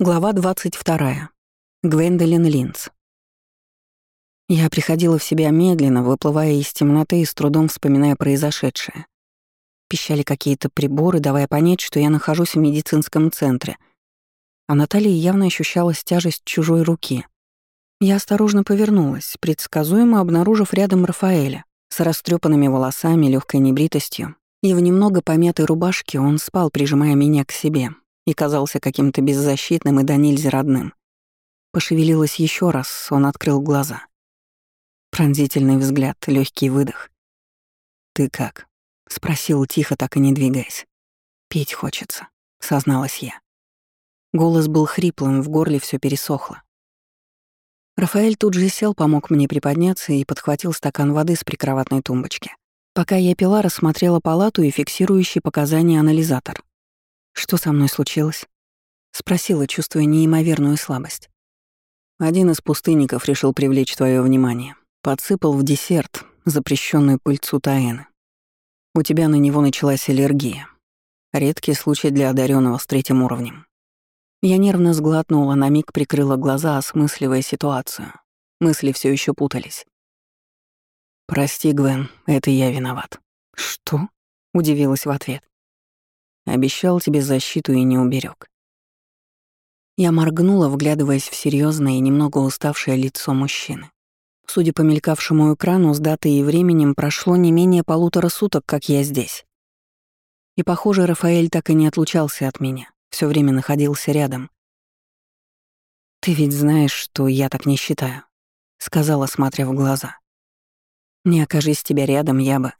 Глава 22. Гвендолин Линц. Я приходила в себя медленно, выплывая из темноты и с трудом вспоминая произошедшее. Пищали какие-то приборы, давая понять, что я нахожусь в медицинском центре. А на талии явно ощущалась тяжесть чужой руки. Я осторожно повернулась, предсказуемо обнаружив рядом Рафаэля с растрепанными волосами, легкой небритостью, и в немного помятой рубашке он спал, прижимая меня к себе, и казался каким-то беззащитным и до нельзя родным. Пошевелилась еще раз, он открыл глаза. Пронзительный взгляд, легкий выдох. «Ты как?» — спросил тихо, так и не двигаясь. «Петь хочется», — созналась я. Голос был хриплым, в горле все пересохло. Рафаэль тут же сел, помог мне приподняться и подхватил стакан воды с прикроватной тумбочки. Пока я пила, рассмотрела палату и фиксирующий показания анализатор. «Что со мной случилось?» — спросила, чувствуя неимоверную слабость. Один из пустынников решил привлечь твое внимание. Подсыпал в десерт запрещенную пыльцу таэны. У тебя на него началась аллергия. Редкий случай для одаренного с третьим уровнем. Я нервно сглотнула, на миг прикрыла глаза, осмысливая ситуацию. Мысли все еще путались. «Прости, Гвен, это я виноват». «Что?» — удивилась в ответ. Обещал тебе защиту и не уберег. Я моргнула, вглядываясь в серьезное и немного уставшее лицо мужчины. Судя по мелькавшему экрану, с датой и временем прошло не менее полутора суток, как я здесь. И, похоже, Рафаэль так и не отлучался от меня, все время находился рядом. «Ты ведь знаешь, что я так не считаю», — сказала, смотря в глаза. «Не окажись тебя рядом, я бы...»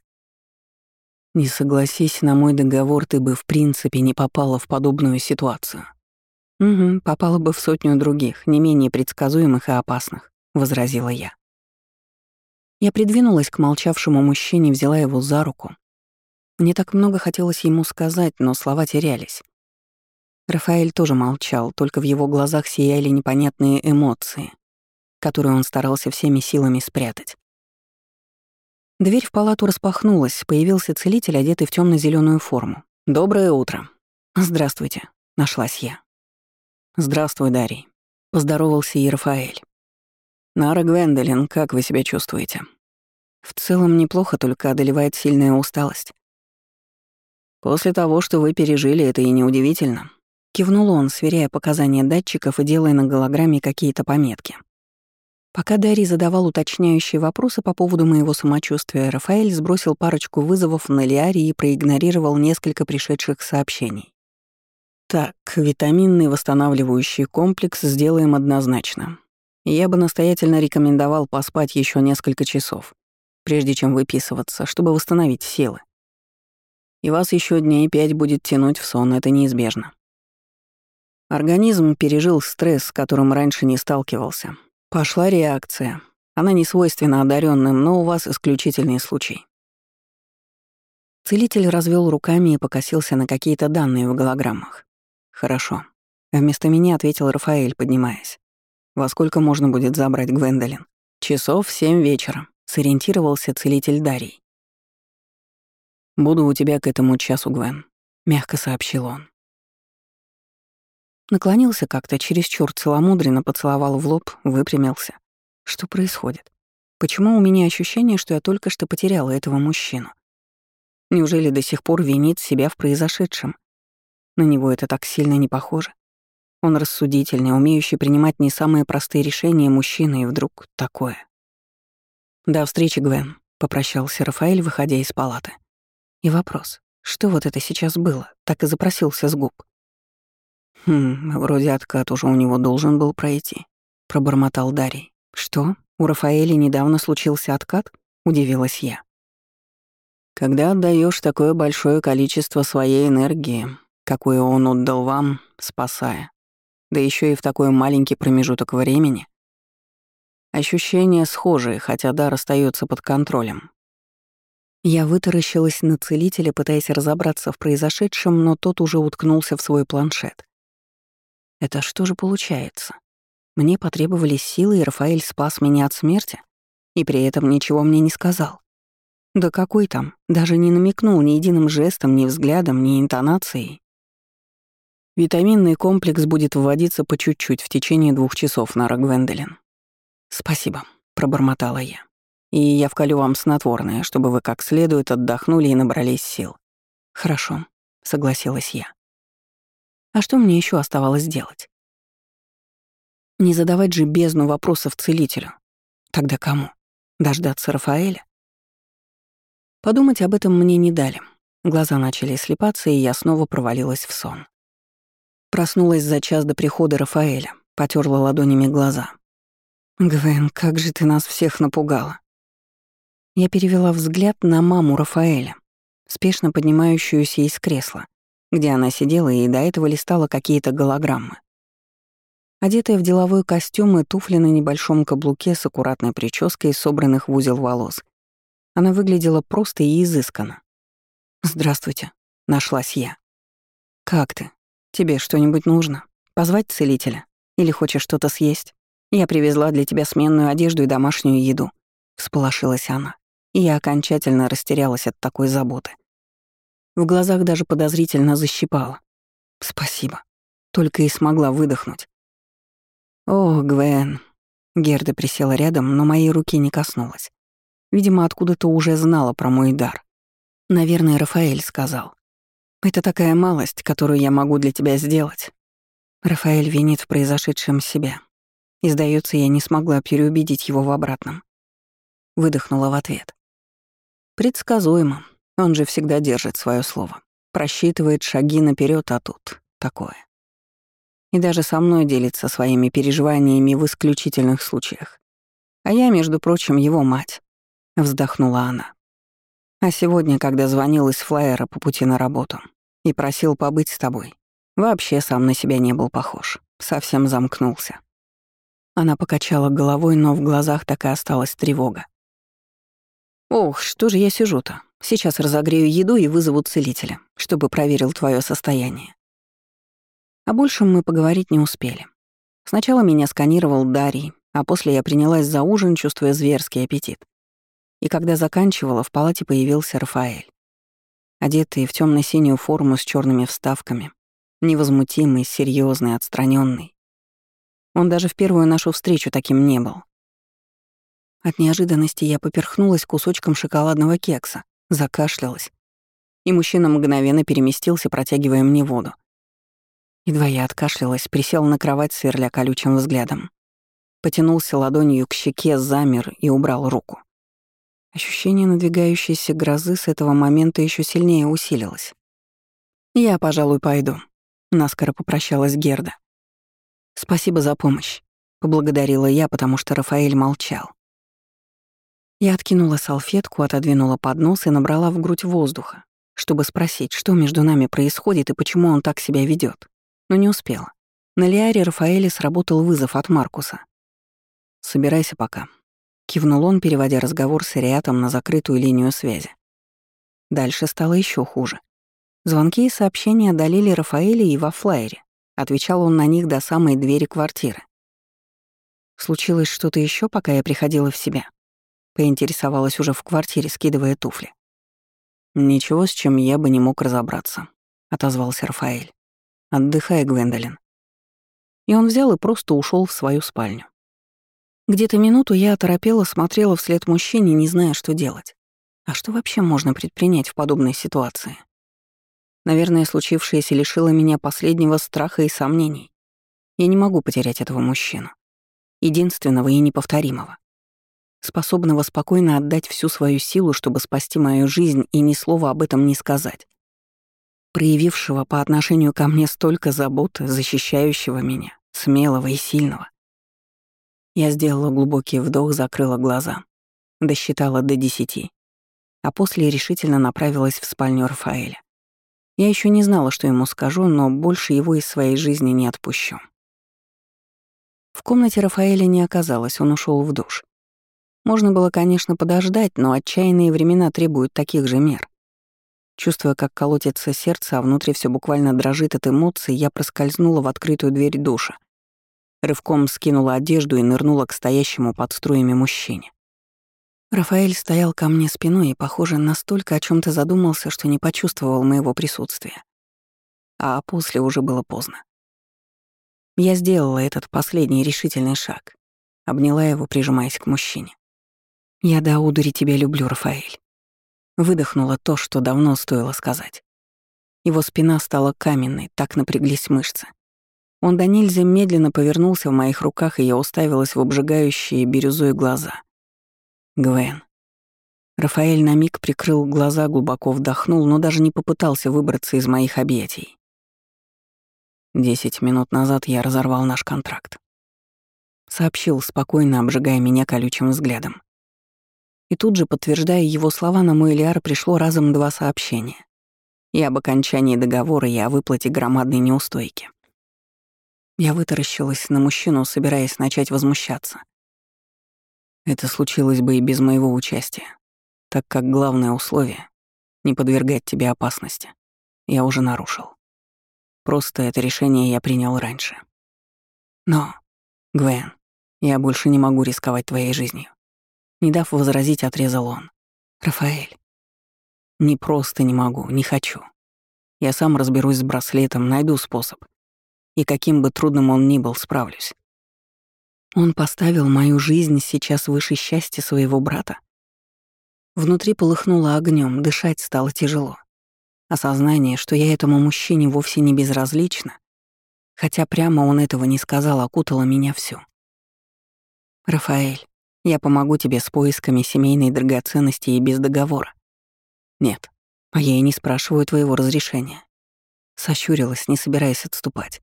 Не согласись на мой договор, ты бы в принципе не попала в подобную ситуацию. Угу, попала бы в сотню других, не менее предсказуемых и опасных, возразила я. Я придвинулась к молчавшему мужчине, взяла его за руку. Мне так много хотелось ему сказать, но слова терялись. Рафаэль тоже молчал, только в его глазах сияли непонятные эмоции, которые он старался всеми силами спрятать. Дверь в палату распахнулась, появился целитель, одетый в темно зеленую форму. «Доброе утро». «Здравствуйте», — нашлась я. «Здравствуй, Дарий», — поздоровался и Рафаэль. «Нара Гвендолин, как вы себя чувствуете?» «В целом неплохо, только одолевает сильная усталость». «После того, что вы пережили, это и неудивительно», — кивнул он, сверяя показания датчиков и делая на голограмме какие-то пометки. Пока Дарий задавал уточняющие вопросы по поводу моего самочувствия, Рафаэль сбросил парочку вызовов на Лиаре и проигнорировал несколько пришедших сообщений. Так, витаминный восстанавливающий комплекс сделаем однозначно. Я бы настоятельно рекомендовал поспать еще несколько часов, прежде чем выписываться, чтобы восстановить силы. И вас еще дней пять будет тянуть в сон, это неизбежно. Организм пережил стресс, с которым раньше не сталкивался, Пошла реакция. Она не свойственна одаренным, но у вас исключительный случай. Целитель развел руками и покосился на какие-то данные в голограммах. Хорошо. Вместо меня ответил Рафаэль, поднимаясь. Во сколько можно будет забрать Гвендолин? Часов в семь вечера, сориентировался целитель Дарий. «Буду у тебя к этому часу, Гвен», — мягко сообщил он. Наклонился как-то чересчур целомудренно, поцеловал в лоб, выпрямился. Что происходит? Почему у меня ощущение, что я только что потеряла этого мужчину? Неужели до сих пор винит себя в произошедшем? На него это так сильно не похоже. Он рассудительный, умеющий принимать не самые простые решения мужчина, и вдруг такое. «До встречи, Гвен», — попрощался Рафаэль, выходя из палаты. И вопрос, что вот это сейчас было, так и запросился с губ. «Хм, вроде откат уже у него должен был пройти», — пробормотал Дарий. «Что? У Рафаэля недавно случился откат?» — удивилась я. «Когда отдаешь такое большое количество своей энергии, какую он отдал вам, спасая, да еще и в такой маленький промежуток времени, ощущения схожие, хотя дар остается под контролем». Я вытаращилась на целителя, пытаясь разобраться в произошедшем, но тот уже уткнулся в свой планшет. Это что же получается? Мне потребовались силы, и Рафаэль спас меня от смерти? И при этом ничего мне не сказал. Да какой там, даже не намекнул ни единым жестом, ни взглядом, ни интонацией. Витаминный комплекс будет вводиться по чуть-чуть в течение двух часов, Нара Гвендолин. Спасибо, пробормотала я. И я вколю вам снотворное, чтобы вы как следует отдохнули и набрались сил. Хорошо, согласилась я. А что мне еще оставалось делать? Не задавать же бездну вопросов целителю. Тогда кому? Дождаться Рафаэля? Подумать об этом мне не дали. Глаза начали слепаться, и я снова провалилась в сон. Проснулась за час до прихода Рафаэля, потерла ладонями глаза. «Гвен, как же ты нас всех напугала!» Я перевела взгляд на маму Рафаэля, спешно поднимающуюся из кресла, где она сидела и до этого листала какие-то голограммы. Одетая в деловой костюм и туфли на небольшом каблуке с аккуратной прической, собранных в узел волос, она выглядела просто и изысканно. «Здравствуйте», — нашлась я. «Как ты?» «Тебе что-нибудь нужно? Позвать целителя? Или хочешь что-то съесть? Я привезла для тебя сменную одежду и домашнюю еду». Всполошилась она, и я окончательно растерялась от такой заботы. В глазах даже подозрительно защипала. «Спасибо». Только и смогла выдохнуть. «О, Гвен». Герда присела рядом, но моей руки не коснулась. Видимо, откуда-то уже знала про мой дар. Наверное, Рафаэль сказал. Это такая малость, которую я могу для тебя сделать. Рафаэль винит в произошедшем себя. И, сдается, я не смогла переубедить его в обратном. Выдохнула в ответ. Предсказуемо. Он же всегда держит свое слово. Просчитывает шаги наперед, а тут такое. И даже со мной делится своими переживаниями в исключительных случаях. А я, между прочим, его мать. Вздохнула она. А сегодня, когда звонил из флайера по пути на работу, и просил побыть с тобой. Вообще сам на себя не был похож. Совсем замкнулся. Она покачала головой, но в глазах так и осталась тревога. «Ох, что же я сижу-то? Сейчас разогрею еду и вызову целителя, чтобы проверил твое состояние». О большем мы поговорить не успели. Сначала меня сканировал Дарий, а после я принялась за ужин, чувствуя зверский аппетит. И когда заканчивала, в палате появился Рафаэль одетый в темно синюю форму с черными вставками, невозмутимый, серьезный, отстраненный. Он даже в первую нашу встречу таким не был. От неожиданности я поперхнулась кусочком шоколадного кекса, закашлялась, и мужчина мгновенно переместился, протягивая мне воду. Едва я откашлялась, присел на кровать, сверля колючим взглядом. Потянулся ладонью к щеке, замер и убрал руку. Ощущение надвигающейся грозы с этого момента еще сильнее усилилось. «Я, пожалуй, пойду», — наскоро попрощалась Герда. «Спасибо за помощь», — поблагодарила я, потому что Рафаэль молчал. Я откинула салфетку, отодвинула поднос и набрала в грудь воздуха, чтобы спросить, что между нами происходит и почему он так себя ведет, но не успела. На Лиаре Рафаэле сработал вызов от Маркуса. «Собирайся пока», Кивнул он, переводя разговор с Ариатом на закрытую линию связи. Дальше стало еще хуже. Звонки и сообщения одолели Рафаэля и во флайере. Отвечал он на них до самой двери квартиры. Случилось что-то еще, пока я приходила в себя. Поинтересовалась уже в квартире, скидывая туфли. «Ничего, с чем я бы не мог разобраться», — отозвался Рафаэль. «Отдыхай, Гвендолин». И он взял и просто ушел в свою спальню. Где-то минуту я оторопела, смотрела вслед мужчине, не зная, что делать. А что вообще можно предпринять в подобной ситуации? Наверное, случившееся лишило меня последнего страха и сомнений. Я не могу потерять этого мужчину. Единственного и неповторимого. Способного спокойно отдать всю свою силу, чтобы спасти мою жизнь и ни слова об этом не сказать. Проявившего по отношению ко мне столько заботы, защищающего меня, смелого и сильного. Я сделала глубокий вдох, закрыла глаза. Досчитала до десяти. А после решительно направилась в спальню Рафаэля. Я еще не знала, что ему скажу, но больше его из своей жизни не отпущу. В комнате Рафаэля не оказалось, он ушел в душ. Можно было, конечно, подождать, но отчаянные времена требуют таких же мер. Чувствуя, как колотится сердце, а внутри все буквально дрожит от эмоций, я проскользнула в открытую дверь душа Рывком скинула одежду и нырнула к стоящему под струями мужчине. Рафаэль стоял ко мне спиной и, похоже, настолько о чем то задумался, что не почувствовал моего присутствия. а после уже было поздно. Я сделала этот последний решительный шаг, обняла его, прижимаясь к мужчине. «Я до удури тебя люблю, Рафаэль». Выдохнула то, что давно стоило сказать. Его спина стала каменной, так напряглись мышцы. Он до нельзя медленно повернулся в моих руках, и я уставилась в обжигающие бирюзой глаза. Гвен. Рафаэль на миг прикрыл глаза, глубоко вдохнул, но даже не попытался выбраться из моих объятий. Десять минут назад я разорвал наш контракт. Сообщил, спокойно обжигая меня колючим взглядом. И тут же, подтверждая его слова, на мой Элиар пришло разом два сообщения. И об окончании договора, и о выплате громадной неустойки. Я вытаращилась на мужчину, собираясь начать возмущаться. Это случилось бы и без моего участия, так как главное условие — не подвергать тебе опасности. Я уже нарушил. Просто это решение я принял раньше. Но, Гвен, я больше не могу рисковать твоей жизнью. Не дав возразить, отрезал он. Рафаэль. Не просто не могу, не хочу. Я сам разберусь с браслетом, найду способ и каким бы трудным он ни был, справлюсь. Он поставил мою жизнь сейчас выше счастья своего брата. Внутри полыхнуло огнем, дышать стало тяжело. Осознание, что я этому мужчине вовсе не безразлична, хотя прямо он этого не сказал, окутало меня всю. «Рафаэль, я помогу тебе с поисками семейной драгоценности и без договора». «Нет, а я и не спрашиваю твоего разрешения». Сощурилась, не собираясь отступать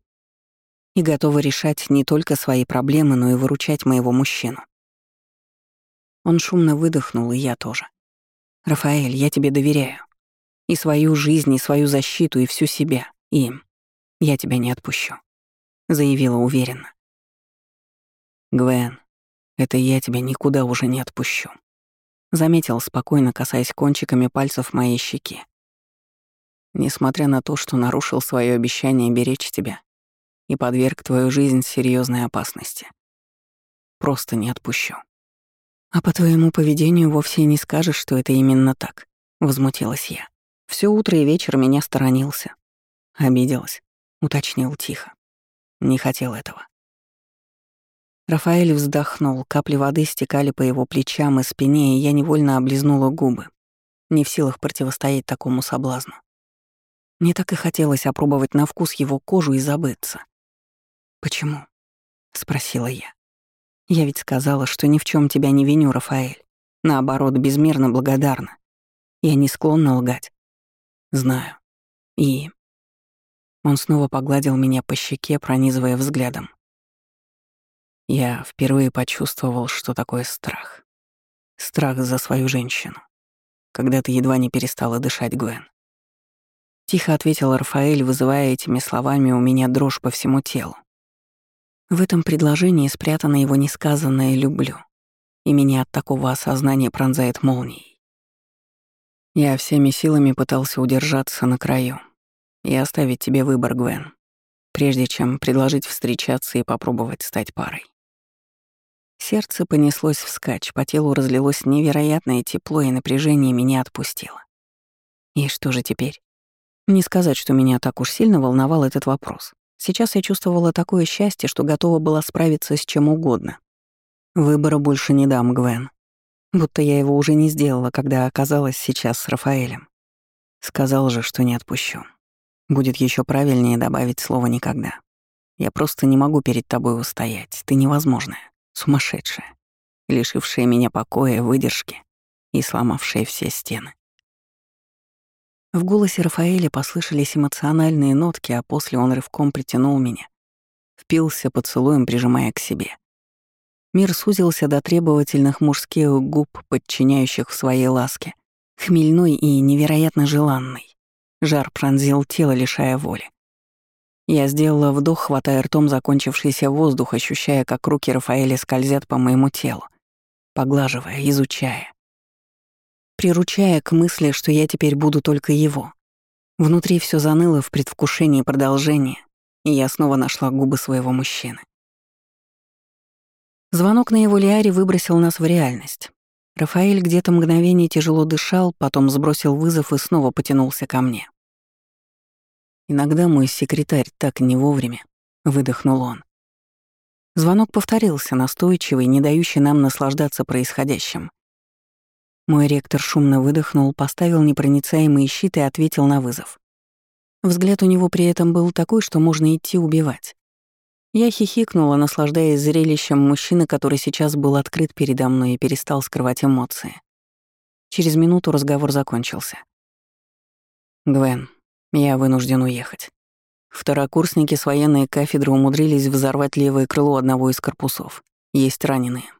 и готова решать не только свои проблемы, но и выручать моего мужчину. Он шумно выдохнул, и я тоже. «Рафаэль, я тебе доверяю. И свою жизнь, и свою защиту, и всю себя. И я тебя не отпущу», — заявила уверенно. «Гвен, это я тебя никуда уже не отпущу», — заметил спокойно, касаясь кончиками пальцев моей щеки. «Несмотря на то, что нарушил свое обещание беречь тебя, и подверг твою жизнь серьезной опасности. Просто не отпущу. А по твоему поведению вовсе не скажешь, что это именно так, возмутилась я. Все утро и вечер меня сторонился. Обиделась, уточнил тихо. Не хотел этого. Рафаэль вздохнул, капли воды стекали по его плечам и спине, и я невольно облизнула губы, не в силах противостоять такому соблазну. Мне так и хотелось опробовать на вкус его кожу и забыться. «Почему?» — спросила я. «Я ведь сказала, что ни в чем тебя не виню, Рафаэль. Наоборот, безмерно благодарна. Я не склонна лгать. Знаю. И...» Он снова погладил меня по щеке, пронизывая взглядом. Я впервые почувствовал, что такое страх. Страх за свою женщину. Когда ты едва не перестала дышать, Гвен. Тихо ответил Рафаэль, вызывая этими словами у меня дрожь по всему телу. В этом предложении спрятано его несказанное «люблю», и меня от такого осознания пронзает молнией. Я всеми силами пытался удержаться на краю и оставить тебе выбор, Гвен, прежде чем предложить встречаться и попробовать стать парой. Сердце понеслось вскачь, по телу разлилось невероятное тепло, и напряжение меня отпустило. И что же теперь? Не сказать, что меня так уж сильно волновал этот вопрос. Сейчас я чувствовала такое счастье, что готова была справиться с чем угодно. Выбора больше не дам, Гвен. Будто я его уже не сделала, когда оказалась сейчас с Рафаэлем. Сказал же, что не отпущу. Будет еще правильнее добавить слово «никогда». Я просто не могу перед тобой устоять. Ты невозможная, сумасшедшая, лишившая меня покоя, выдержки и сломавшая все стены. В голосе Рафаэля послышались эмоциональные нотки, а после он рывком притянул меня. Впился поцелуем, прижимая к себе. Мир сузился до требовательных мужских губ, подчиняющих в своей ласке. Хмельной и невероятно желанный. Жар пронзил тело, лишая воли. Я сделала вдох, хватая ртом закончившийся воздух, ощущая, как руки Рафаэля скользят по моему телу, поглаживая, изучая приручая к мысли, что я теперь буду только его. Внутри все заныло в предвкушении продолжения, и я снова нашла губы своего мужчины. Звонок на его лиаре выбросил нас в реальность. Рафаэль где-то мгновение тяжело дышал, потом сбросил вызов и снова потянулся ко мне. Иногда мой секретарь так не вовремя, выдохнул он. Звонок повторился, настойчивый, не дающий нам наслаждаться происходящим. Мой ректор шумно выдохнул, поставил непроницаемый щит и ответил на вызов. Взгляд у него при этом был такой, что можно идти убивать. Я хихикнула, наслаждаясь зрелищем мужчины, который сейчас был открыт передо мной и перестал скрывать эмоции. Через минуту разговор закончился. «Гвен, я вынужден уехать. Второкурсники с военной кафедры умудрились взорвать левое крыло одного из корпусов. Есть раненые.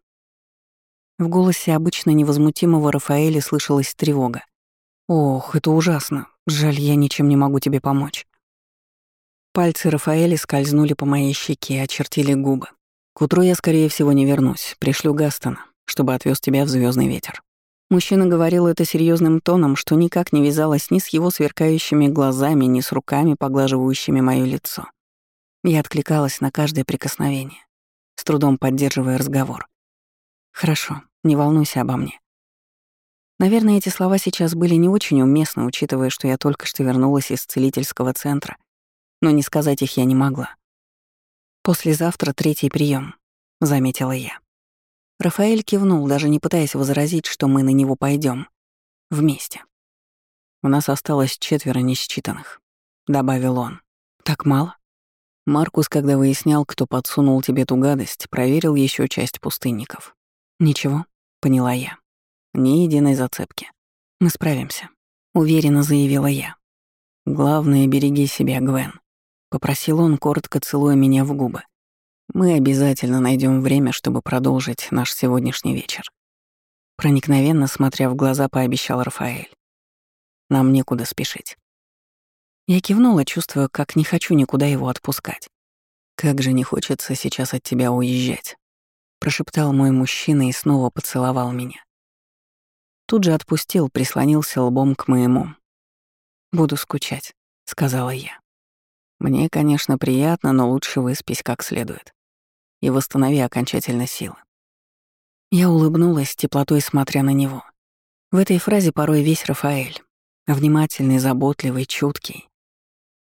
В голосе обычно невозмутимого Рафаэля слышалась тревога. «Ох, это ужасно. Жаль, я ничем не могу тебе помочь». Пальцы Рафаэля скользнули по моей щеке и очертили губы. «К утру я, скорее всего, не вернусь. Пришлю Гастона, чтобы отвез тебя в звездный ветер». Мужчина говорил это серьезным тоном, что никак не вязалось ни с его сверкающими глазами, ни с руками, поглаживающими моё лицо. Я откликалась на каждое прикосновение, с трудом поддерживая разговор. «Хорошо, не волнуйся обо мне». Наверное, эти слова сейчас были не очень уместны, учитывая, что я только что вернулась из целительского центра, но не сказать их я не могла. «Послезавтра третий прием, заметила я. Рафаэль кивнул, даже не пытаясь возразить, что мы на него пойдем Вместе. «У нас осталось четверо несчитанных», — добавил он. «Так мало?» Маркус, когда выяснял, кто подсунул тебе ту гадость, проверил еще часть пустынников. «Ничего», — поняла я. «Ни единой зацепки. Мы справимся», — уверенно заявила я. «Главное, береги себя, Гвен», — попросил он, коротко целуя меня в губы. Мы обязательно найдем время, чтобы продолжить наш сегодняшний вечер. Проникновенно смотря в глаза, пообещал Рафаэль. Нам некуда спешить. Я кивнула, чувствуя, как не хочу никуда его отпускать. «Как же не хочется сейчас от тебя уезжать», — прошептал мой мужчина и снова поцеловал меня. Тут же отпустил, прислонился лбом к моему. «Буду скучать», — сказала я. «Мне, конечно, приятно, но лучше выспись как следует и восстанови окончательно силы. Я улыбнулась, теплотой смотря на него. В этой фразе порой весь Рафаэль. Внимательный, заботливый, чуткий.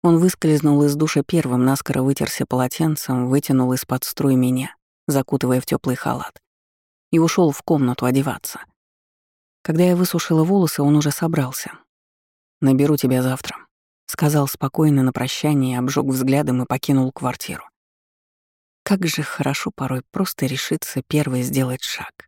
Он выскользнул из душа первым, наскоро вытерся полотенцем, вытянул из-под струй меня, закутывая в теплый халат, и ушел в комнату одеваться. Когда я высушила волосы, он уже собрался. «Наберу тебя завтра», — сказал спокойно на прощание, обжег взглядом и покинул квартиру. Как же хорошо порой просто решиться первой сделать шаг.